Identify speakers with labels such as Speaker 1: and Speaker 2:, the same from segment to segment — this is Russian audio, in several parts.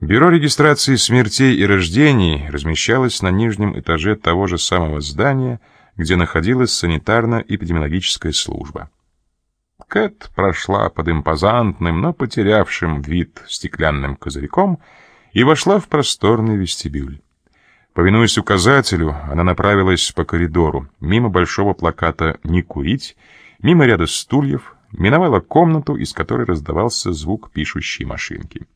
Speaker 1: Бюро регистрации смертей и рождений размещалось на нижнем этаже того же самого здания, где находилась санитарно-эпидемиологическая служба. Кэт прошла под импозантным, но потерявшим вид стеклянным козырьком и вошла в просторный вестибюль. Повинуясь указателю, она направилась по коридору, мимо большого плаката «Не курить», мимо ряда стульев, миновала комнату, из которой раздавался звук пишущей машинки.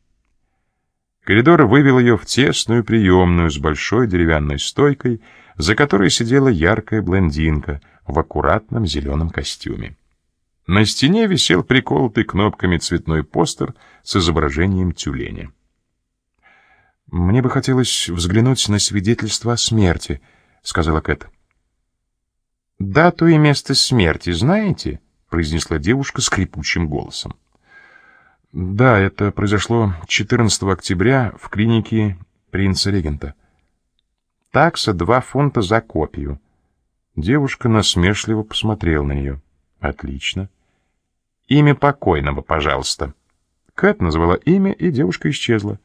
Speaker 1: Коридор вывел ее в тесную приемную с большой деревянной стойкой, за которой сидела яркая блондинка в аккуратном зеленом костюме. На стене висел приколотый кнопками цветной постер с изображением тюленя. «Мне бы хотелось взглянуть на свидетельство о смерти», — сказала Кэт. «Дату и место смерти знаете?» — произнесла девушка скрипучим голосом. Да, это произошло 14 октября в клинике принца-регента. Такса два фунта за копию. Девушка насмешливо посмотрела на нее. Отлично. Имя покойного, пожалуйста. Кэт назвала имя, и девушка исчезла.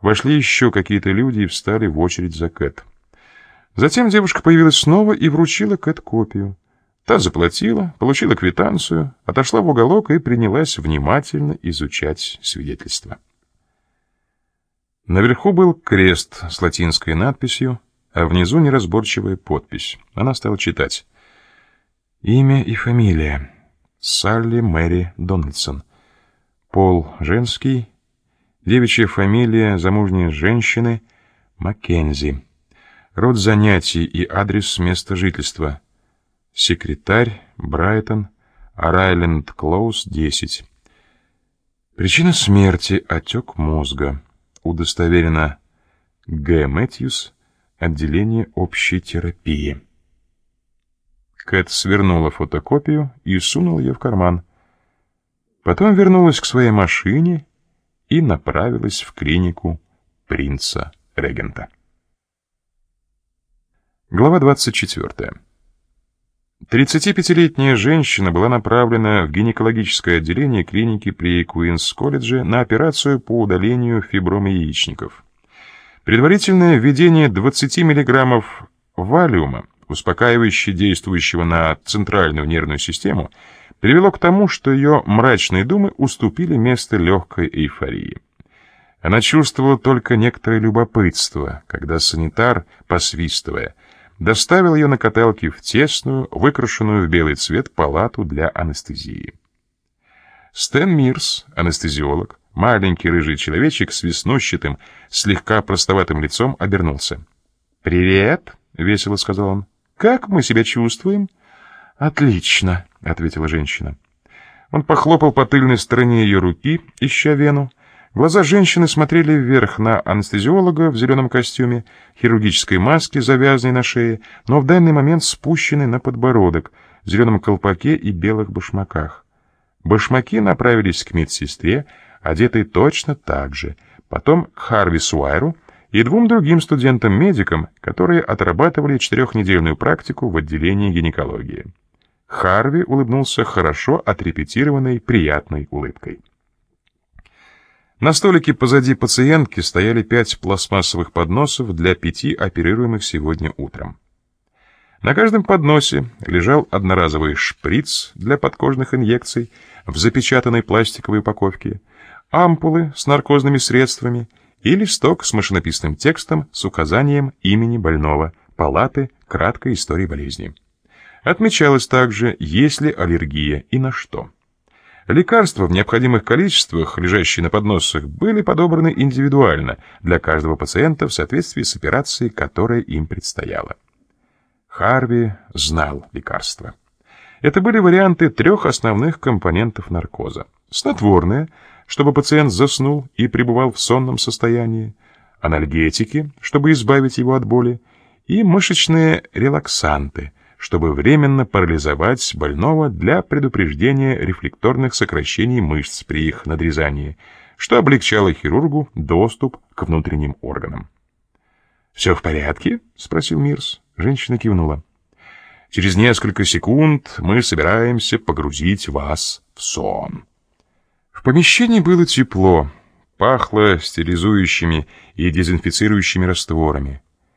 Speaker 1: Вошли еще какие-то люди и встали в очередь за Кэт. Затем девушка появилась снова и вручила Кэт копию. Та заплатила, получила квитанцию, отошла в уголок и принялась внимательно изучать свидетельство. Наверху был крест с латинской надписью, а внизу неразборчивая подпись. Она стала читать. Имя и фамилия. Салли Мэри Дональдсон. Пол женский. Девичья фамилия замужней женщины Маккензи. Род занятий и адрес места жительства. Секретарь, Брайтон, Райленд Клоус, 10. Причина смерти – отек мозга. Удостоверено Г. Мэтьюс, отделение общей терапии. Кэт свернула фотокопию и сунула ее в карман. Потом вернулась к своей машине и направилась в клинику принца-регента. Глава 24. 35-летняя женщина была направлена в гинекологическое отделение клиники при Куинс-колледже на операцию по удалению фиброма яичников. Предварительное введение 20 мг валиума, успокаивающе действующего на центральную нервную систему, привело к тому, что ее мрачные думы уступили место легкой эйфории. Она чувствовала только некоторое любопытство, когда санитар, посвистывая, доставил ее на каталке в тесную, выкрашенную в белый цвет палату для анестезии. Стэн Мирс, анестезиолог, маленький рыжий человечек с веснущатым, слегка простоватым лицом, обернулся. «Привет», — весело сказал он. «Как мы себя чувствуем?» «Отлично», — ответила женщина. Он похлопал по тыльной стороне ее руки, ища вену, Глаза женщины смотрели вверх на анестезиолога в зеленом костюме, хирургической маске, завязанной на шее, но в данный момент спущенной на подбородок, в зеленом колпаке и белых башмаках. Башмаки направились к медсестре, одетой точно так же, потом к Харви Суайру и двум другим студентам-медикам, которые отрабатывали четырехнедельную практику в отделении гинекологии. Харви улыбнулся хорошо отрепетированной приятной улыбкой. На столике позади пациентки стояли пять пластмассовых подносов для пяти оперируемых сегодня утром. На каждом подносе лежал одноразовый шприц для подкожных инъекций в запечатанной пластиковой упаковке, ампулы с наркозными средствами и листок с машинописным текстом с указанием имени больного, палаты, краткой истории болезни. Отмечалось также, есть ли аллергия и на что. Лекарства в необходимых количествах, лежащие на подносах, были подобраны индивидуально для каждого пациента в соответствии с операцией, которая им предстояла. Харви знал лекарства. Это были варианты трех основных компонентов наркоза. Снотворное, чтобы пациент заснул и пребывал в сонном состоянии, анальгетики, чтобы избавить его от боли, и мышечные релаксанты – чтобы временно парализовать больного для предупреждения рефлекторных сокращений мышц при их надрезании, что облегчало хирургу доступ к внутренним органам. «Все в порядке?» — спросил Мирс. Женщина кивнула. «Через несколько секунд мы собираемся погрузить вас в сон». В помещении было тепло. пахло стерилизующими и дезинфицирующими растворами.